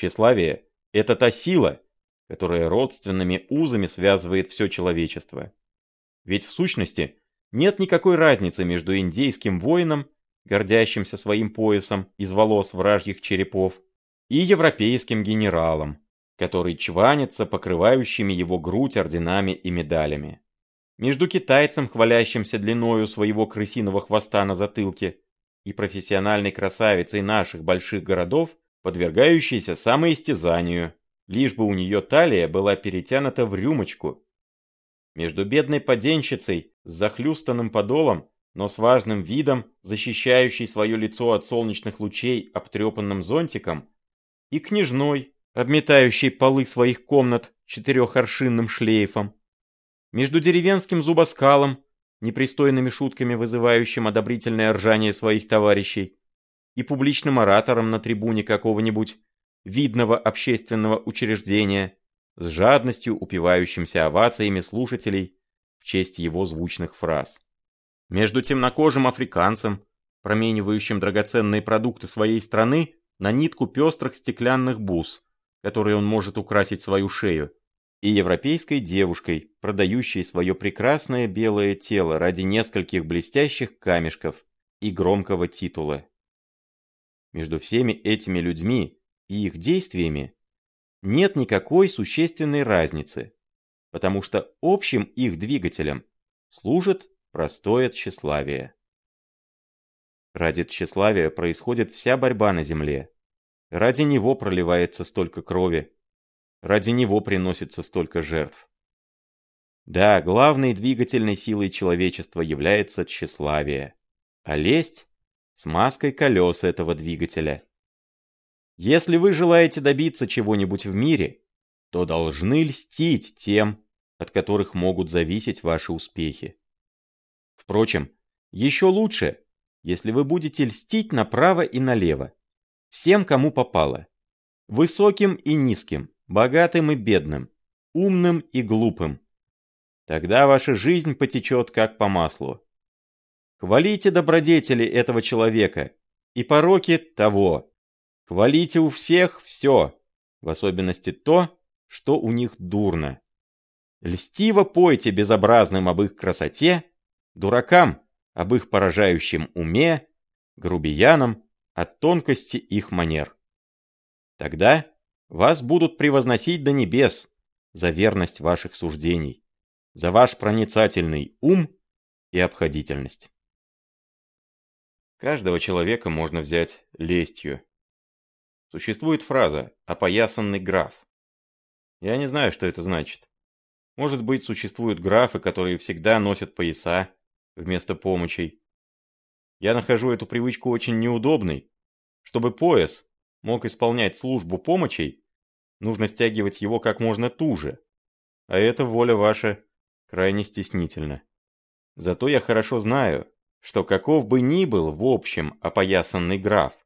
Тщеславие – это та сила, которая родственными узами связывает все человечество. Ведь в сущности нет никакой разницы между индейским воином, гордящимся своим поясом из волос вражьих черепов, и европейским генералом, который чванится покрывающими его грудь орденами и медалями. Между китайцем, хвалящимся длиною своего крысиного хвоста на затылке, и профессиональной красавицей наших больших городов, подвергающейся самоистязанию, лишь бы у нее талия была перетянута в рюмочку. Между бедной поденщицей с захлюстанным подолом, но с важным видом, защищающей свое лицо от солнечных лучей обтрепанным зонтиком, и княжной, обметающей полы своих комнат четырехоршинным шлейфом. Между деревенским зубоскалом, непристойными шутками вызывающим одобрительное ржание своих товарищей, и публичным оратором на трибуне какого-нибудь видного общественного учреждения, с жадностью упивающимся овациями слушателей в честь его звучных фраз. Между темнокожим африканцем, променивающим драгоценные продукты своей страны на нитку пестрых стеклянных бус, которые он может украсить свою шею, и европейской девушкой, продающей свое прекрасное белое тело ради нескольких блестящих камешков и громкого титула. Между всеми этими людьми и их действиями нет никакой существенной разницы, потому что общим их двигателем служит простое тщеславие. Ради тщеславия происходит вся борьба на земле. Ради него проливается столько крови. Ради него приносится столько жертв. Да, главной двигательной силой человечества является тщеславие, а лесть – смазкой колес этого двигателя. Если вы желаете добиться чего-нибудь в мире, то должны льстить тем, от которых могут зависеть ваши успехи. Впрочем, еще лучше, если вы будете льстить направо и налево, всем, кому попало, высоким и низким, богатым и бедным, умным и глупым. Тогда ваша жизнь потечет как по маслу. Хвалите добродетели этого человека и пороки того, Хвалите у всех все, в особенности то, что у них дурно. Льстиво пойте безобразным об их красоте, дуракам об их поражающем уме, грубиянам от тонкости их манер. Тогда вас будут превозносить до небес за верность ваших суждений, за ваш проницательный ум и обходительность. Каждого человека можно взять лестью, Существует фраза «опоясанный граф». Я не знаю, что это значит. Может быть, существуют графы, которые всегда носят пояса вместо помощей. Я нахожу эту привычку очень неудобной. Чтобы пояс мог исполнять службу помощей, нужно стягивать его как можно туже. А эта воля ваша крайне стеснительна. Зато я хорошо знаю, что каков бы ни был в общем опоясанный граф,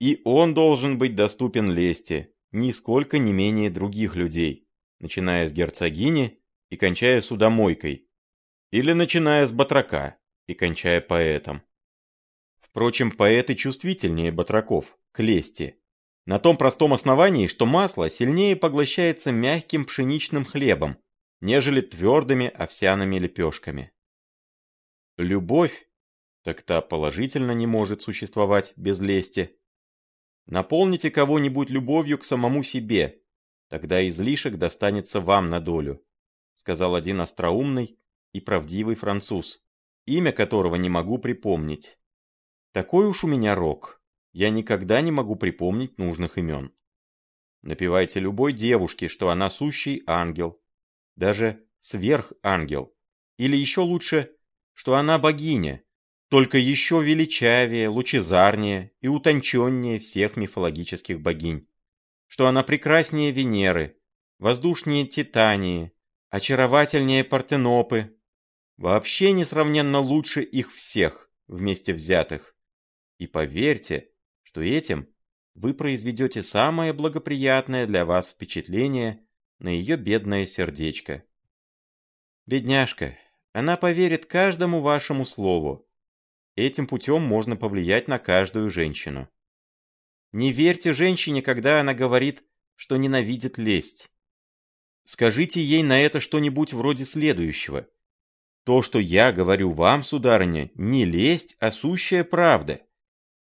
и он должен быть доступен лести, нисколько не менее других людей, начиная с герцогини и кончая судомойкой, или начиная с батрака и кончая поэтом. Впрочем, поэты чувствительнее батраков к лести, на том простом основании, что масло сильнее поглощается мягким пшеничным хлебом, нежели твердыми овсяными лепешками. Любовь, так та положительно не может существовать без лести, Наполните кого-нибудь любовью к самому себе, тогда излишек достанется вам на долю, сказал один остроумный и правдивый француз, имя которого не могу припомнить. Такой уж у меня рок, я никогда не могу припомнить нужных имен. Напевайте любой девушке, что она сущий ангел, даже сверхангел, или еще лучше, что она богиня, только еще величавее, лучезарнее и утонченнее всех мифологических богинь, что она прекраснее Венеры, воздушнее Титании, очаровательнее Партенопы, вообще несравненно лучше их всех вместе взятых. И поверьте, что этим вы произведете самое благоприятное для вас впечатление на ее бедное сердечко. Бедняжка, она поверит каждому вашему слову, Этим путем можно повлиять на каждую женщину. Не верьте женщине, когда она говорит что ненавидит лесть. Скажите ей на это что-нибудь вроде следующего. То, что я говорю вам, сударыня, не лесть, а сущая правда.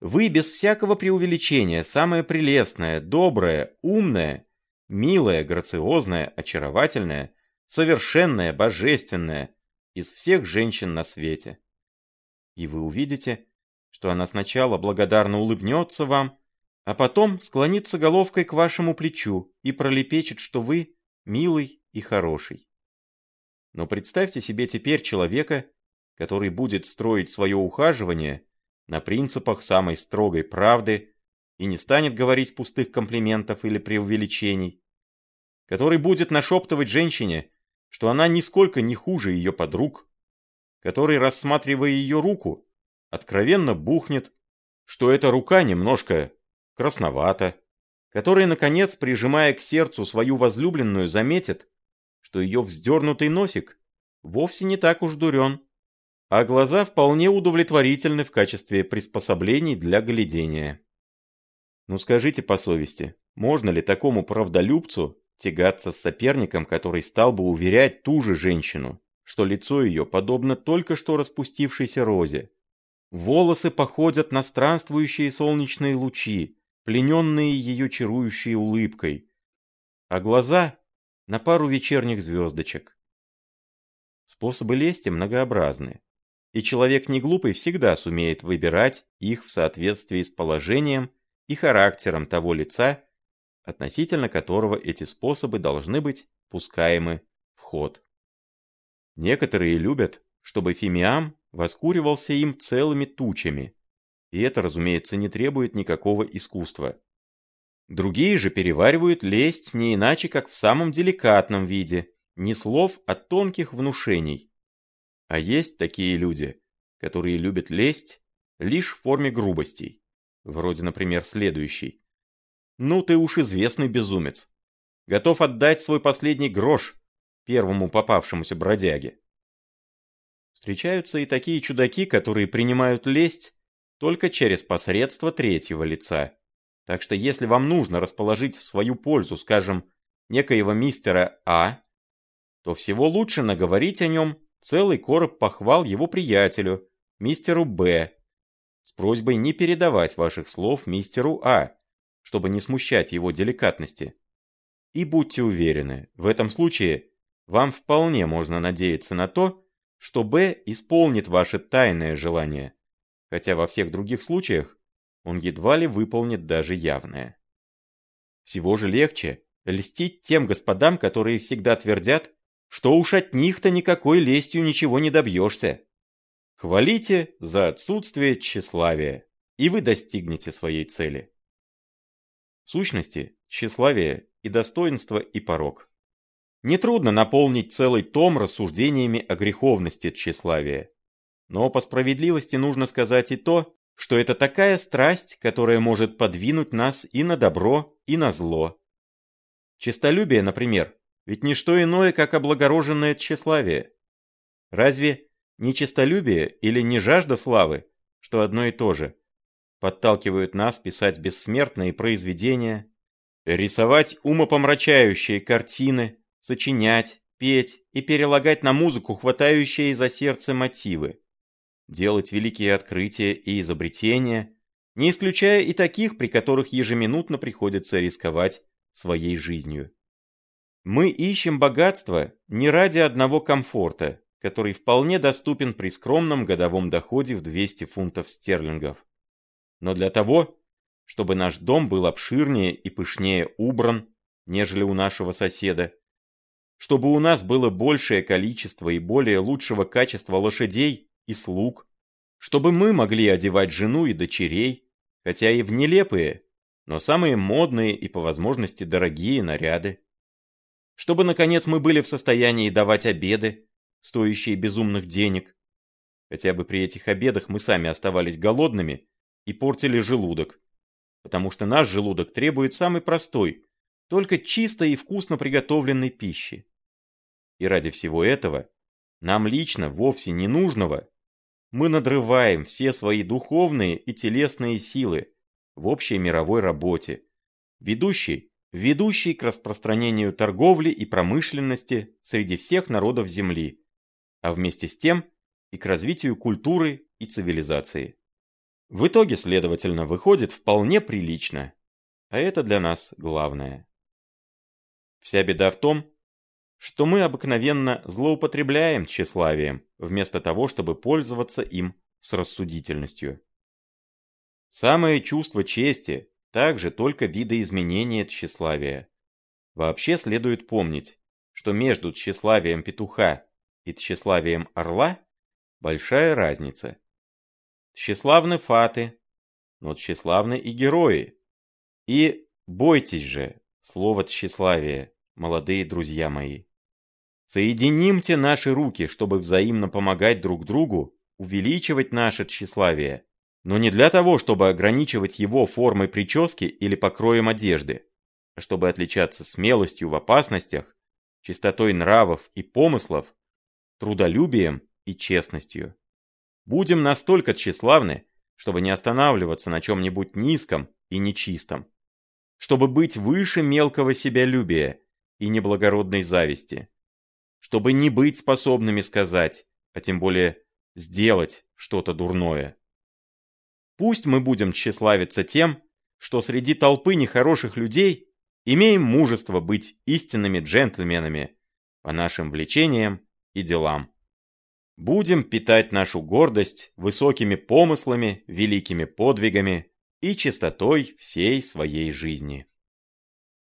Вы без всякого преувеличения самая прелестная, добрая, умная, милая, грациозная, очаровательная, совершенная, божественная из всех женщин на свете. И вы увидите, что она сначала благодарно улыбнется вам, а потом склонится головкой к вашему плечу и пролепечет, что вы милый и хороший. Но представьте себе теперь человека, который будет строить свое ухаживание на принципах самой строгой правды и не станет говорить пустых комплиментов или преувеличений, который будет нашептывать женщине, что она нисколько не хуже ее подруг, который, рассматривая ее руку, откровенно бухнет, что эта рука немножко красновата, который, наконец, прижимая к сердцу свою возлюбленную, заметит, что ее вздернутый носик вовсе не так уж дурен, а глаза вполне удовлетворительны в качестве приспособлений для глядения. Ну скажите по совести, можно ли такому правдолюбцу тягаться с соперником, который стал бы уверять ту же женщину, что лицо ее подобно только что распустившейся розе? Волосы походят на странствующие солнечные лучи, плененные ее чарующей улыбкой, а глаза — на пару вечерних звездочек. Способы лести многообразны, и человек не глупый всегда сумеет выбирать их в соответствии с положением и характером того лица, относительно которого эти способы должны быть пускаемы в ход. Некоторые любят, чтобы фимиам воскуривался им целыми тучами, и это, разумеется, не требует никакого искусства. Другие же переваривают лесть не иначе, как в самом деликатном виде, не слов, а тонких внушений. А есть такие люди, которые любят лесть лишь в форме грубостей. Вроде, например, следующий. «Ну ты уж известный безумец. Готов отдать свой последний грош первому попавшемуся бродяге». Встречаются и такие чудаки, которые принимают лесть только через посредство третьего лица. Так что если вам нужно расположить в свою пользу, скажем, некоего мистера А, то всего лучше наговорить о нем целый короб похвал его приятелю, мистеру Б, с просьбой не передавать ваших слов мистеру А, чтобы не смущать его деликатности. И будьте уверены, в этом случае вам вполне можно надеяться на то, что Б исполнит ваше тайное желание хотя во всех других случаях он едва ли выполнит даже явное. Всего же легче льстить тем господам, которые всегда твердят, что уж от них-то никакой лестью ничего не добьешься. Хвалите за отсутствие тщеславия, и вы достигнете своей цели. В сущности, тщеславие и достоинство и порог. Нетрудно наполнить целый том рассуждениями о греховности тщеславия, но по справедливости нужно сказать и то, что это такая страсть, которая может подвинуть нас и на добро, и на зло. Честолюбие, например, ведь не что иное, как облагороженное тщеславие. Разве не честолюбие или не жажда славы, что одно и то же, подталкивают нас писать бессмертные произведения, рисовать умопомрачающие картины, сочинять, петь и перелагать на музыку хватающие за сердце мотивы? делать великие открытия и изобретения, не исключая и таких, при которых ежеминутно приходится рисковать своей жизнью. Мы ищем богатство не ради одного комфорта, который вполне доступен при скромном годовом доходе в 200 фунтов стерлингов, но для того, чтобы наш дом был обширнее и пышнее убран, нежели у нашего соседа, чтобы у нас было большее количество и более лучшего качества лошадей и слуг, чтобы мы могли одевать жену и дочерей, хотя и в нелепые, но самые модные и по возможности дорогие наряды. Чтобы, наконец, мы были в состоянии давать обеды, стоящие безумных денег. Хотя бы при этих обедах мы сами оставались голодными и портили желудок, потому что наш желудок требует самой простой, только чистой и вкусно приготовленной пищи. И ради всего этого нам лично вовсе не нужного мы надрываем все свои духовные и телесные силы в общей мировой работе, ведущей ведущий к распространению торговли и промышленности среди всех народов Земли, а вместе с тем и к развитию культуры и цивилизации. В итоге, следовательно, выходит вполне прилично, а это для нас главное. Вся беда в том, что мы обыкновенно злоупотребляем тщеславием, вместо того, чтобы пользоваться им с рассудительностью. Самое чувство чести также только видоизменение тщеславия. Вообще следует помнить, что между тщеславием петуха и тщеславием орла большая разница. Тщеславны фаты, но тщеславны и герои. И бойтесь же слова тщеславия, молодые друзья мои. Соединимте наши руки, чтобы взаимно помогать друг другу, увеличивать наше тщеславие, но не для того, чтобы ограничивать его формой прически или покроем одежды, а чтобы отличаться смелостью в опасностях, чистотой нравов и помыслов, трудолюбием и честностью. Будем настолько тщеславны, чтобы не останавливаться на чем-нибудь низком и нечистом, чтобы быть выше мелкого себялюбия и неблагородной зависти, чтобы не быть способными сказать, а тем более сделать что-то дурное. Пусть мы будем тщеславиться тем, что среди толпы нехороших людей имеем мужество быть истинными джентльменами по нашим влечениям и делам. Будем питать нашу гордость высокими помыслами, великими подвигами и чистотой всей своей жизни.